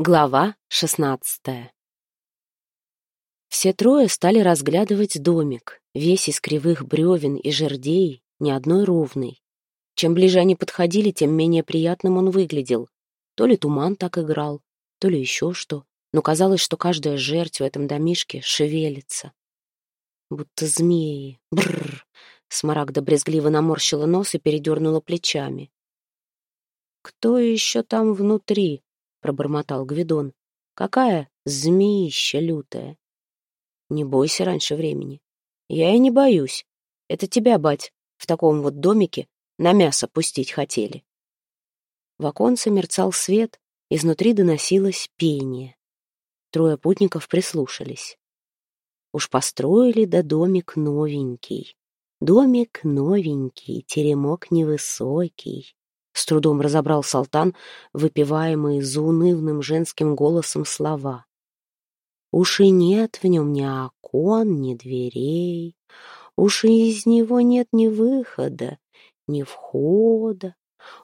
Глава шестнадцатая Все трое стали разглядывать домик, весь из кривых бревен и жердей, ни одной ровной. Чем ближе они подходили, тем менее приятным он выглядел. То ли туман так играл, то ли еще что, но казалось, что каждая жертва в этом домишке шевелится. Будто змеи. Бррр! Смарагда брезгливо наморщила нос и передернула плечами. «Кто еще там внутри?» — пробормотал Гвидон. «Какая змеища лютая!» «Не бойся раньше времени». «Я и не боюсь. Это тебя, бать, в таком вот домике на мясо пустить хотели». В оконце мерцал свет, изнутри доносилось пение. Трое путников прислушались. Уж построили да домик новенький. Домик новенький, теремок невысокий. С трудом разобрал Салтан выпиваемые заунывным женским голосом слова. Уж и нет в нем ни окон, ни дверей, Уж и из него нет ни выхода, ни входа,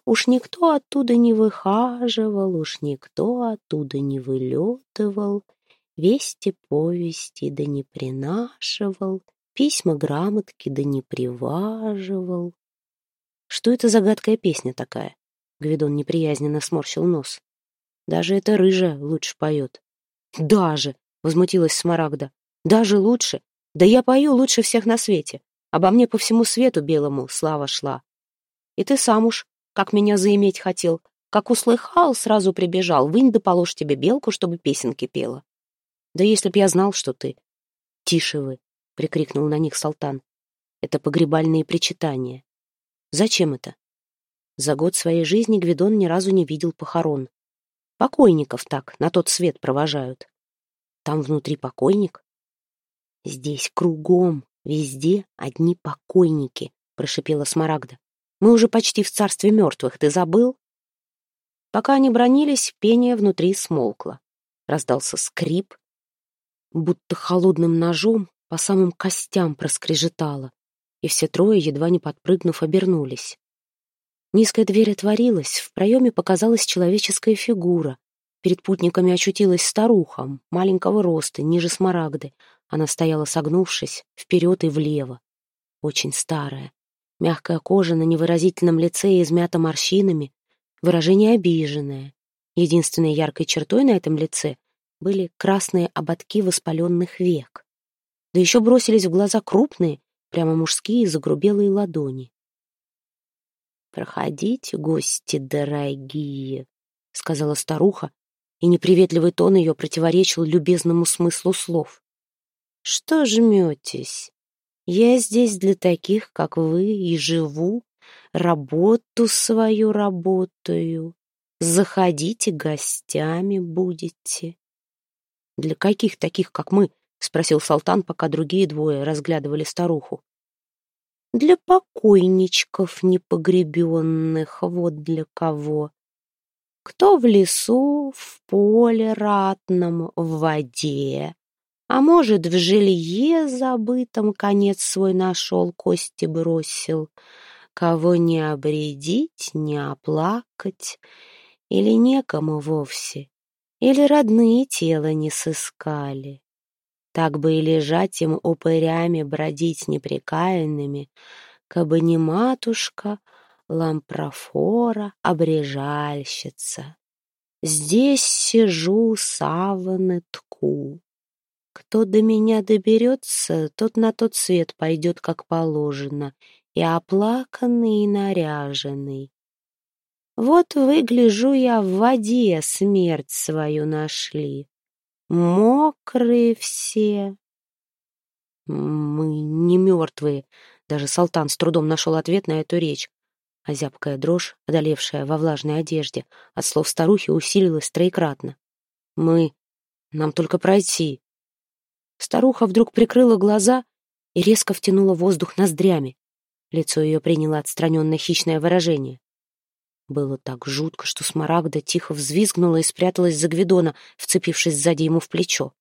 Уж никто оттуда не выхаживал, Уж никто оттуда не вылетывал, Вести, повести да не принашивал, Письма, грамотки да не приваживал. Что это за гадкая песня такая? Гвидон неприязненно сморщил нос. Даже эта рыжая лучше поет. Даже, возмутилась Смарагда. Даже лучше. Да я пою лучше всех на свете. Обо мне по всему свету белому слава шла. И ты сам уж, как меня заиметь хотел, как услыхал, сразу прибежал. Вынь да положь тебе белку, чтобы песенки пела. Да если б я знал, что ты... Тише вы, прикрикнул на них Салтан. Это погребальные причитания. Зачем это? За год своей жизни Гвидон ни разу не видел похорон. Покойников так на тот свет провожают. Там внутри покойник? Здесь кругом, везде одни покойники, прошипела Смарагда. Мы уже почти в царстве мертвых, ты забыл? Пока они бронились, пение внутри смолкло. Раздался скрип, будто холодным ножом по самым костям проскрежетало и все трое, едва не подпрыгнув, обернулись. Низкая дверь отворилась, в проеме показалась человеческая фигура. Перед путниками очутилась старуха, маленького роста, ниже смарагды. Она стояла согнувшись, вперед и влево. Очень старая. Мягкая кожа на невыразительном лице измята морщинами, выражение обиженное. Единственной яркой чертой на этом лице были красные ободки воспаленных век. Да еще бросились в глаза крупные, прямо мужские загрубелые ладони. «Проходите, гости дорогие», — сказала старуха, и неприветливый тон ее противоречил любезному смыслу слов. «Что жметесь? Я здесь для таких, как вы, и живу, работу свою работаю. Заходите, гостями будете». «Для каких таких, как мы?» — спросил Салтан, пока другие двое разглядывали старуху. «Для покойничков непогребенных, вот для кого. Кто в лесу, в поле ратном, в воде, а может, в жилье забытом конец свой нашел, кости бросил, кого не обредить, не оплакать, или некому вовсе, или родные тела не сыскали. Так бы и лежать им упырями, бродить непрекаянными, кабы не матушка, лампрофора, обрежальщица. Здесь сижу, саваны тку. Кто до меня доберется, тот на тот свет пойдет, как положено, и оплаканный, и наряженный. Вот выгляжу я в воде смерть свою нашли. Мокрые все. Мы не мертвые. Даже Салтан с трудом нашел ответ на эту речь. А зябкая дрожь, одолевшая во влажной одежде, от слов старухи усилилась троекратно. Мы... Нам только пройти. Старуха вдруг прикрыла глаза и резко втянула воздух ноздрями. Лицо ее приняло отстраненное хищное выражение. Было так жутко, что Смарагда тихо взвизгнула и спряталась за Гвидона, вцепившись сзади ему в плечо.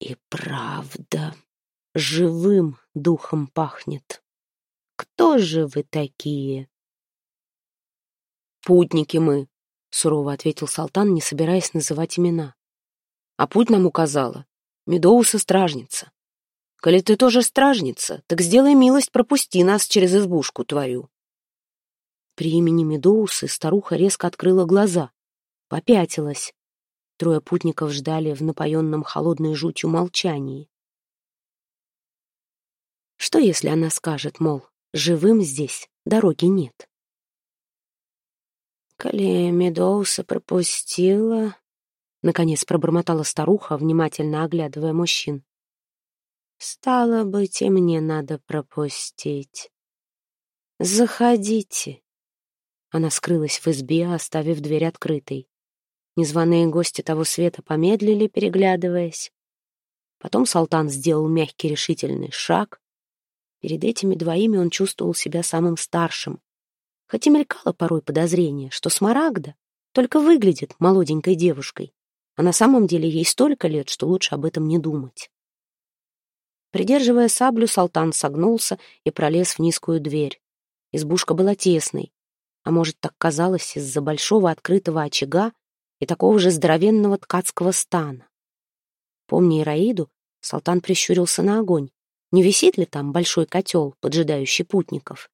И правда, живым духом пахнет. Кто же вы такие? Путники мы, сурово ответил Салтан, не собираясь называть имена. А путь нам указала. Медоуса стражница. Коли ты тоже стражница, так сделай милость, пропусти нас через избушку твою. При имени Медоусы старуха резко открыла глаза, попятилась. Трое путников ждали в напоенном холодной жутью молчании. Что, если она скажет, мол, живым здесь дороги нет? Коли Медоуса пропустила... Наконец пробормотала старуха, внимательно оглядывая мужчин. Стало быть, и мне надо пропустить. Заходите. Она скрылась в избе, оставив дверь открытой. Незваные гости того света помедлили, переглядываясь. Потом Салтан сделал мягкий решительный шаг. Перед этими двоими он чувствовал себя самым старшим. Хотя мелькало порой подозрение, что Смарагда только выглядит молоденькой девушкой, а на самом деле ей столько лет, что лучше об этом не думать. Придерживая саблю, Салтан согнулся и пролез в низкую дверь. Избушка была тесной, а может, так казалось из-за большого открытого очага и такого же здоровенного ткацкого стана. Помня Ираиду, Салтан прищурился на огонь. Не висит ли там большой котел, поджидающий путников?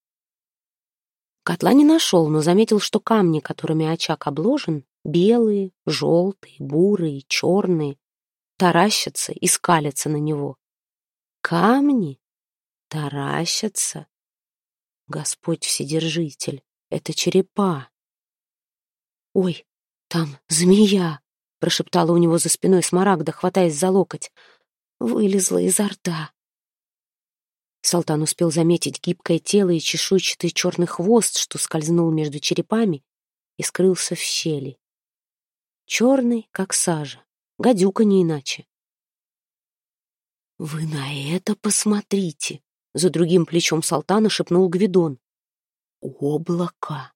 Котла не нашел, но заметил, что камни, которыми очаг обложен, белые, желтые, бурые, черные, таращатся и скалятся на него. Камни таращатся. Господь Вседержитель, это черепа. «Ой, там змея!» — прошептала у него за спиной Смарагда, хватаясь за локоть. Вылезла изо рта. Салтан успел заметить гибкое тело и чешуйчатый черный хвост, что скользнул между черепами и скрылся в щели. Черный, как сажа, гадюка не иначе. «Вы на это посмотрите!» — за другим плечом Салтана шепнул Гвидон. «Облако!»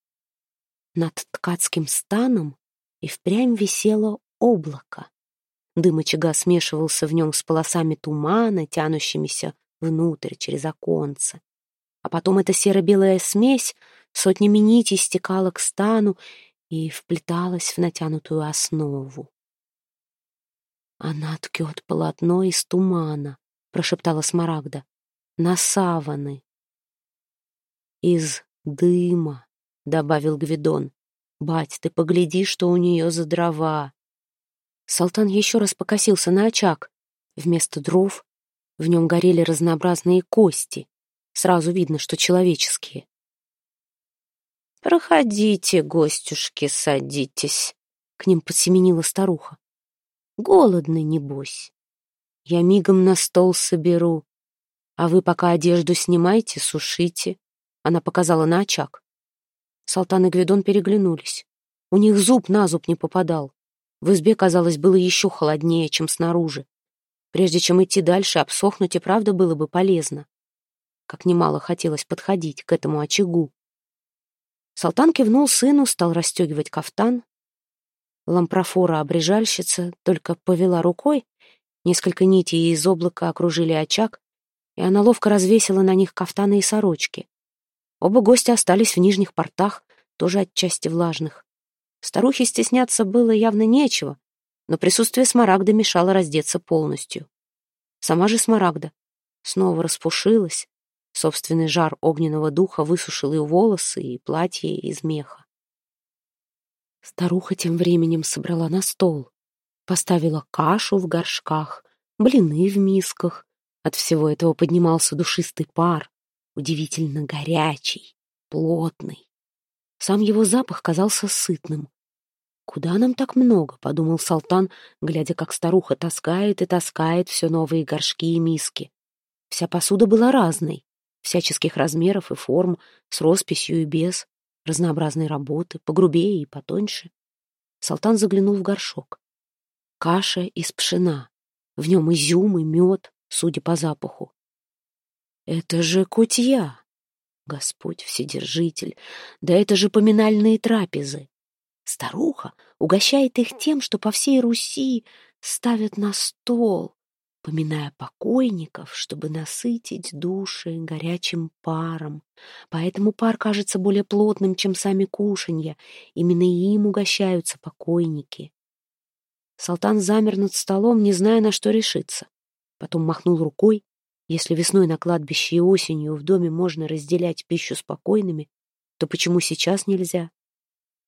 Над ткацким станом и впрямь висело облако. Дым очага смешивался в нем с полосами тумана, тянущимися внутрь через оконце. А потом эта серо-белая смесь сотнями нитей стекала к стану и вплеталась в натянутую основу. «Она ткет полотно из тумана», — прошептала Смарагда. «На саваны». «Из дыма», — добавил Гвидон. «Бать, ты погляди, что у нее за дрова». Салтан еще раз покосился на очаг. Вместо дров в нем горели разнообразные кости. Сразу видно, что человеческие. «Проходите, гостюшки, садитесь», — к ним подсеменила старуха. Голодный, небось. Я мигом на стол соберу. А вы пока одежду снимайте, сушите. Она показала на очаг. Салтан и Гвидон переглянулись. У них зуб на зуб не попадал. В избе, казалось, было еще холоднее, чем снаружи. Прежде чем идти дальше, обсохнуть и правда было бы полезно. Как немало хотелось подходить к этому очагу. Салтан кивнул сыну, стал расстегивать кафтан, Лампрофора обрежальщица только повела рукой, несколько нитей из облака окружили очаг, и она ловко развесила на них кафтаны и сорочки. Оба гостя остались в нижних портах, тоже отчасти влажных. Старухе стесняться было явно нечего, но присутствие Смарагда мешало раздеться полностью. Сама же Смарагда снова распушилась, собственный жар огненного духа высушил ее волосы и платье из меха. Старуха тем временем собрала на стол, поставила кашу в горшках, блины в мисках. От всего этого поднимался душистый пар, удивительно горячий, плотный. Сам его запах казался сытным. «Куда нам так много?» — подумал Салтан, глядя, как старуха таскает и таскает все новые горшки и миски. Вся посуда была разной, всяческих размеров и форм, с росписью и без разнообразной работы, погрубее и потоньше. Салтан заглянул в горшок. Каша из пшена. В нем изюм и мед, судя по запаху. Это же кутья! Господь Вседержитель! Да это же поминальные трапезы! Старуха угощает их тем, что по всей Руси ставят на стол. поминая покойников, чтобы насытить души горячим паром. Поэтому пар кажется более плотным, чем сами кушанья. Именно им угощаются покойники. Салтан замер над столом, не зная, на что решиться. Потом махнул рукой. Если весной на кладбище и осенью в доме можно разделять пищу с покойными, то почему сейчас нельзя?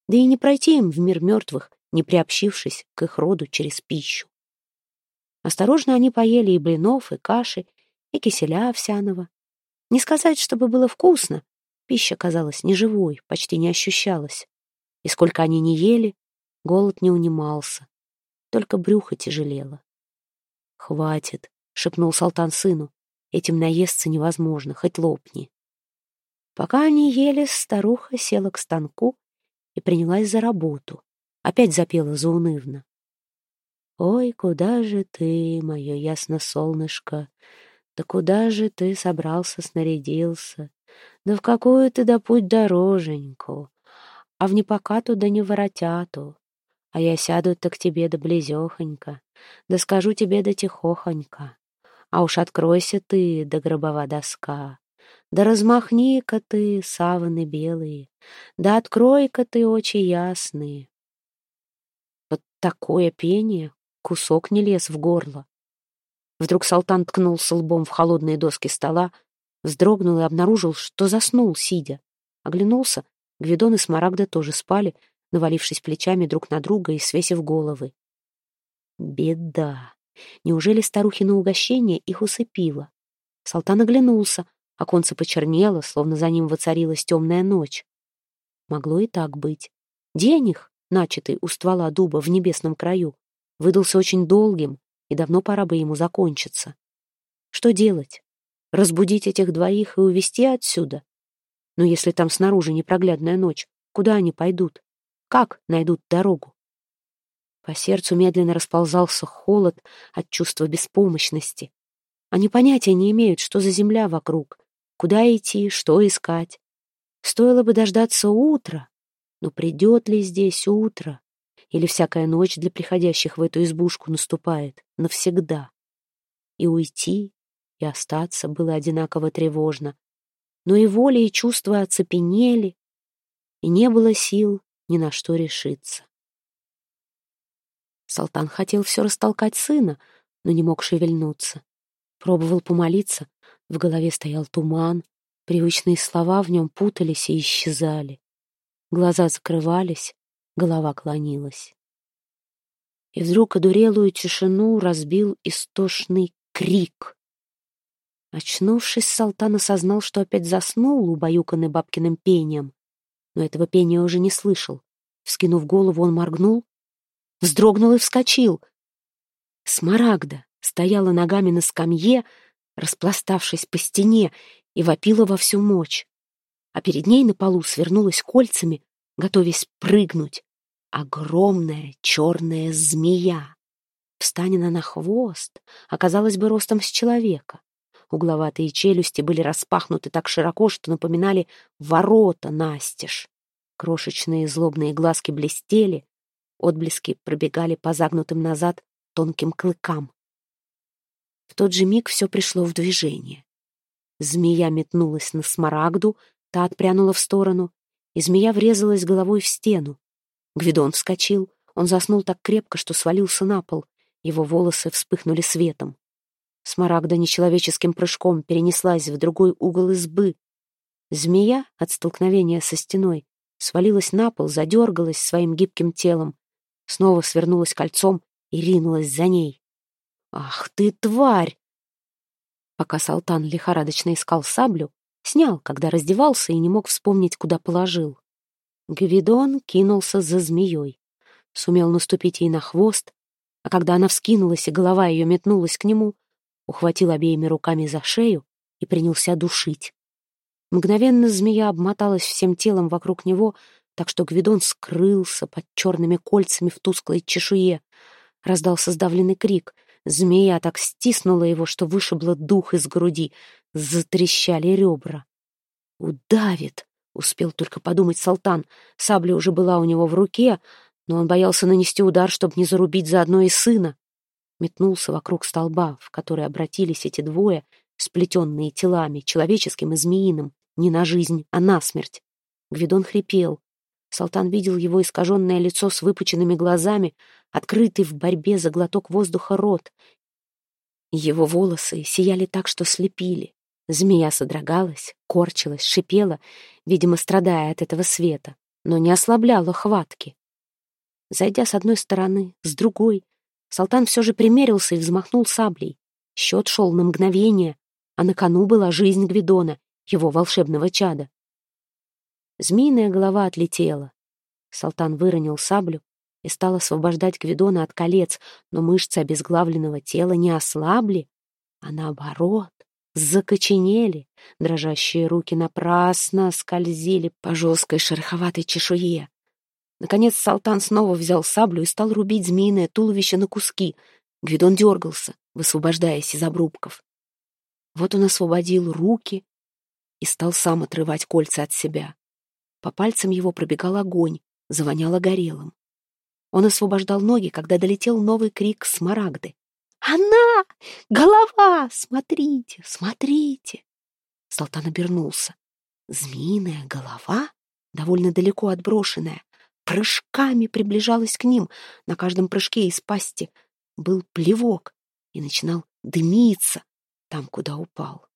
Да и не пройти им в мир мертвых, не приобщившись к их роду через пищу. Осторожно они поели и блинов, и каши, и киселя овсяного. Не сказать, чтобы было вкусно. Пища казалась неживой, почти не ощущалась. И сколько они не ели, голод не унимался. Только брюхо тяжелело. «Хватит», — шепнул Салтан сыну. «Этим наесться невозможно, хоть лопни». Пока они ели, старуха села к станку и принялась за работу. Опять запела заунывно. Ой, куда же ты, мое ясно солнышко, да куда же ты собрался, снарядился, да в какую ты да путь дороженьку, а в непокату да не воротяту, а я сяду-то к тебе да близехонько, да скажу тебе да тихохонько, а уж откройся ты, да гробова доска, да размахни-ка ты саваны белые, да открой-ка ты очи ясные. Вот такое пение кусок не лез в горло. Вдруг Салтан ткнулся лбом в холодные доски стола, вздрогнул и обнаружил, что заснул, сидя. Оглянулся, Гвидон и Смарагда тоже спали, навалившись плечами друг на друга и свесив головы. Беда! Неужели старухина угощение их усыпило? Салтан оглянулся, оконце почернело, словно за ним воцарилась темная ночь. Могло и так быть. День их, начатый у ствола дуба в небесном краю, выдался очень долгим, и давно пора бы ему закончиться. Что делать? Разбудить этих двоих и увезти отсюда? Но если там снаружи непроглядная ночь, куда они пойдут? Как найдут дорогу? По сердцу медленно расползался холод от чувства беспомощности. Они понятия не имеют, что за земля вокруг, куда идти, что искать. Стоило бы дождаться утра, но придет ли здесь утро? или всякая ночь для приходящих в эту избушку наступает навсегда. И уйти, и остаться было одинаково тревожно. Но и воля, и чувства оцепенели, и не было сил ни на что решиться. Салтан хотел все растолкать сына, но не мог шевельнуться. Пробовал помолиться, в голове стоял туман, привычные слова в нем путались и исчезали. Глаза закрывались, голова клонилась. И вдруг одурелую тишину разбил истошный крик. Очнувшись, Салтан осознал, что опять заснул, убаюканный бабкиным пением, но этого пения уже не слышал. Вскинув голову, он моргнул, вздрогнул и вскочил. Смарагда стояла ногами на скамье, распластавшись по стене, и вопила во всю мочь. А перед ней на полу свернулась кольцами, готовясь прыгнуть огромная черная змея. Встань она на хвост, оказалась бы ростом с человека. Угловатые челюсти были распахнуты так широко, что напоминали ворота настежь. Крошечные злобные глазки блестели, отблески пробегали по загнутым назад тонким клыкам. В тот же миг все пришло в движение. Змея метнулась на смарагду, та отпрянула в сторону, и змея врезалась головой в стену. Гвидон вскочил. Он заснул так крепко, что свалился на пол. Его волосы вспыхнули светом. Смарагда нечеловеческим прыжком перенеслась в другой угол избы. Змея от столкновения со стеной свалилась на пол, задергалась своим гибким телом, снова свернулась кольцом и ринулась за ней. «Ах ты, тварь!» Пока Салтан лихорадочно искал саблю, снял, когда раздевался и не мог вспомнить, куда положил. Гвидон кинулся за змеей. Сумел наступить ей на хвост, а когда она вскинулась и голова ее метнулась к нему, ухватил обеими руками за шею и принялся душить. Мгновенно змея обмоталась всем телом вокруг него, так что Гвидон скрылся под черными кольцами в тусклой чешуе. Раздался сдавленный крик. Змея так стиснула его, что вышибла дух из груди. Затрещали ребра. «Удавит!» Успел только подумать Салтан. Сабля уже была у него в руке, но он боялся нанести удар, чтобы не зарубить заодно и сына. метнулся вокруг столба, в который обратились эти двое, сплетенные телами, человеческим и змеиным, не на жизнь, а на смерть. Гвидон хрипел. Салтан видел его искаженное лицо с выпученными глазами, открытый в борьбе за глоток воздуха рот. Его волосы сияли так, что слепили. Змея содрогалась, корчилась, шипела, видимо, страдая от этого света, но не ослабляла хватки. Зайдя с одной стороны, с другой, Салтан все же примерился и взмахнул саблей. Счет шел на мгновение, а на кону была жизнь Гвидона, его волшебного чада. Змеиная голова отлетела. Салтан выронил саблю и стал освобождать Гвидона от колец, но мышцы обезглавленного тела не ослабли, а наоборот, закоченели. Дрожащие руки напрасно скользили по жесткой шероховатой чешуе. Наконец Салтан снова взял саблю и стал рубить змеиное туловище на куски. Гвидон дергался, высвобождаясь из обрубков. Вот он освободил руки и стал сам отрывать кольца от себя. По пальцам его пробегал огонь, завоняло горелым. Он освобождал ноги, когда долетел новый крик Смарагды. «Она! Голова! Смотрите, смотрите!» Салтан обернулся. Змеиная голова, довольно далеко отброшенная, прыжками приближалась к ним. На каждом прыжке из пасти был плевок и начинал дымиться там, куда упал.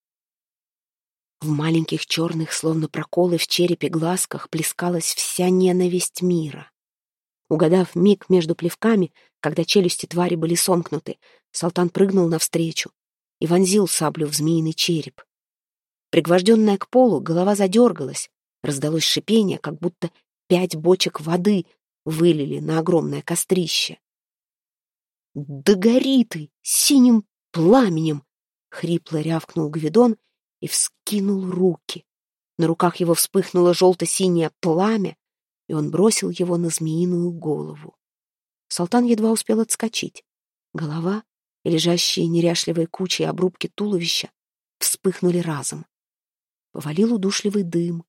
В маленьких черных, словно проколы в черепе глазках, плескалась вся ненависть мира. Угадав миг между плевками, когда челюсти твари были сомкнуты, Салтан прыгнул навстречу и вонзил саблю в змеиный череп. Пригвожденная к полу, голова задергалась, раздалось шипение, как будто Пять бочек воды вылили на огромное кострище. «Да гори ты синим пламенем!» — хрипло рявкнул Гвидон и вскинул руки. На руках его вспыхнуло желто-синее пламя, и он бросил его на змеиную голову. Салтан едва успел отскочить. Голова и лежащие неряшливой кучей обрубки туловища вспыхнули разом. Повалил удушливый дым.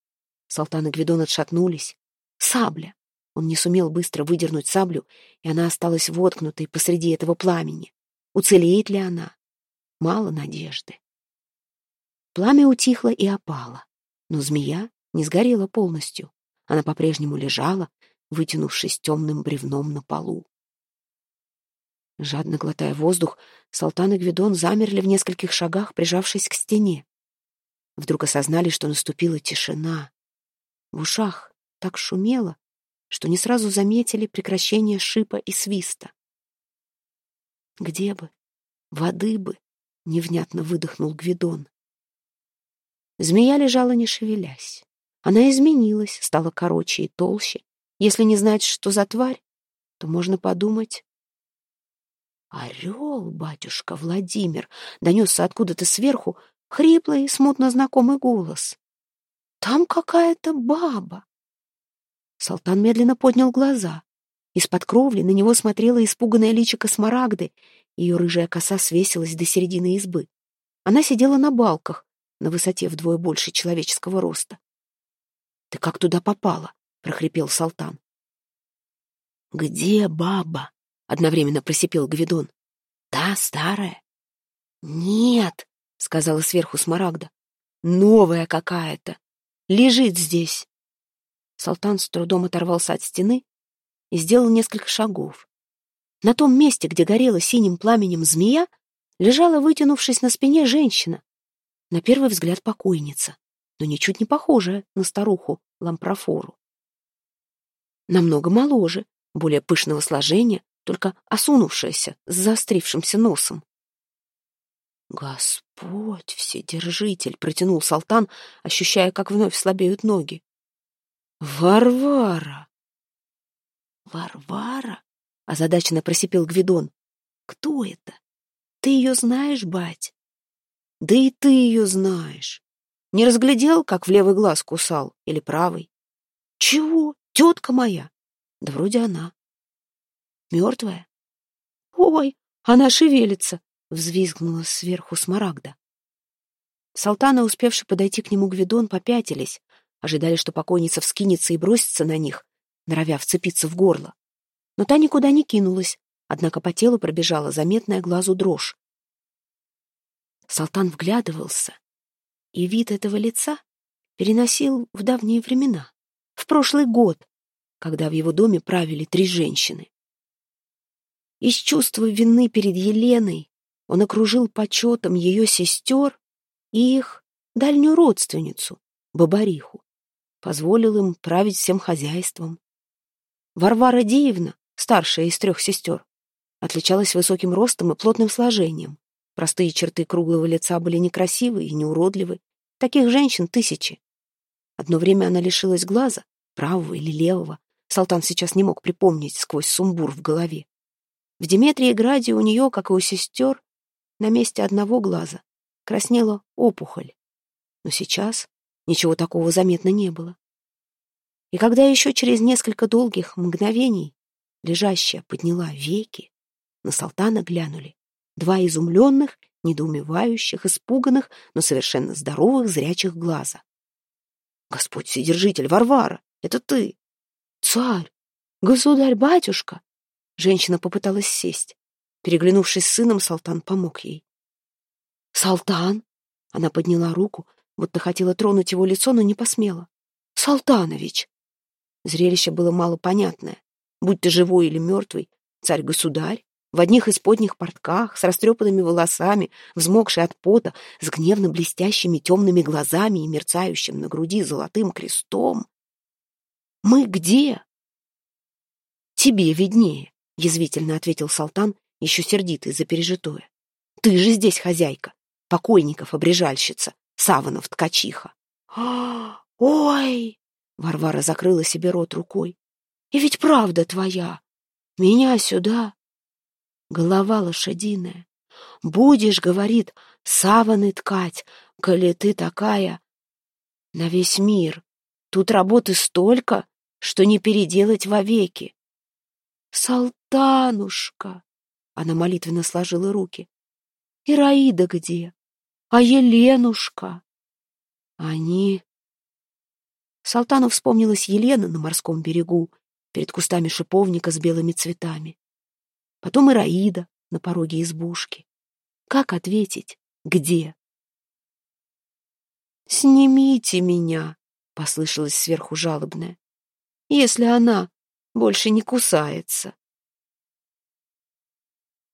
Салтан и Гвидон отшатнулись. Сабля! Он не сумел быстро выдернуть саблю, и она осталась воткнутой посреди этого пламени. Уцелеет ли она? Мало надежды. Пламя утихло и опало, но змея не сгорела полностью. Она по-прежнему лежала, вытянувшись темным бревном на полу. Жадно глотая воздух, Салтан и Гвидон замерли в нескольких шагах, прижавшись к стене. Вдруг осознали, что наступила тишина. В ушах так шумело, что не сразу заметили прекращение шипа и свиста. «Где бы? Воды бы!» — невнятно выдохнул Гвидон. Змея лежала, не шевелясь. Она изменилась, стала короче и толще. Если не знать, что за тварь, то можно подумать... «Орел, батюшка Владимир!» — донесся откуда-то сверху хриплый, смутно знакомый голос. «Там какая-то баба!» Салтан медленно поднял глаза. Из-под кровли на него смотрела испуганная личико Смарагды. Ее рыжая коса свесилась до середины избы. Она сидела на балках, на высоте вдвое больше человеческого роста. «Ты как туда попала?» — прохрипел Салтан. «Где баба?» — одновременно просипел Гвидон. «Та старая?» «Нет», — сказала сверху Смарагда. «Новая какая-то. Лежит здесь». Салтан с трудом оторвался от стены и сделал несколько шагов. На том месте, где горела синим пламенем змея, лежала, вытянувшись на спине, женщина. На первый взгляд покойница, но ничуть не похожая на старуху Лампрофору. Намного моложе, более пышного сложения, только осунувшаяся, с заострившимся носом. «Господь Вседержитель!» — протянул Салтан, ощущая, как вновь слабеют ноги. «Варвара!» «Варвара?» — озадаченно просипел Гвидон. «Кто это? Ты ее знаешь, бать?» «Да и ты ее знаешь. Не разглядел, как в левый глаз кусал или правый?» «Чего? Тетка моя?» «Да вроде она». «Мертвая?» «Ой, она шевелится!» — взвизгнула сверху смарагда. Салтана, успевший подойти к нему Гвидон, попятились, ожидали, что покойница вскинется и бросится на них, норовя вцепиться в горло. Но та никуда не кинулась, однако по телу пробежала заметная глазу дрожь. Салтан вглядывался, и вид этого лица переносил в давние времена, в прошлый год, когда в его доме правили три женщины. Из чувства вины перед Еленой он окружил почетом ее сестер и их дальнюю родственницу, Бабариху, позволил им править всем хозяйством. Варвара Диевна, старшая из трех сестер, отличалась высоким ростом и плотным сложением. Простые черты круглого лица были некрасивы и неуродливы. Таких женщин тысячи. Одно время она лишилась глаза, правого или левого. Салтан сейчас не мог припомнить сквозь сумбур в голове. В Деметрии Граде у нее, как и у сестер, на месте одного глаза краснела опухоль. Но сейчас ничего такого заметно не было. И когда еще через несколько долгих мгновений лежащая подняла веки, на Салтана глянули два изумленных, недоумевающих, испуганных, но совершенно здоровых зрячих глаза. «Господь Вседержитель, Варвара, это ты!» «Царь! Государь-батюшка!» Женщина попыталась сесть. Переглянувшись с сыном, Салтан помог ей. «Салтан!» Она подняла руку, будто хотела тронуть его лицо, но не посмела. «Салтанович!» Зрелище было мало понятное. Будь ты живой или мертвый, царь-государь, в одних исподних портках, с растрепанными волосами, взмокший от пота, с гневно блестящими темными глазами и мерцающим на груди золотым крестом. «Мы где?» «Тебе виднее», — язвительно ответил Салтан, еще сердитый за пережитое. «Ты же здесь хозяйка, покойников обрежальщица, Саванов ткачиха. «А, ой!» — Варвара закрыла себе рот рукой. «И ведь правда твоя! Меня сюда!» Голова лошадиная. «Будешь, — говорит, — саваны ткать, коли ты такая на весь мир. Тут работы столько, что не переделать вовеки. Салтанушка! Она молитвенно сложила руки. Ираида где? А Еленушка? Они... Салтану вспомнилась Елена на морском берегу, перед кустами шиповника с белыми цветами. Потом Ираида на пороге избушки. Как ответить? Где? «Снимите меня!» — послышалось сверху жалобное. «Если она больше не кусается».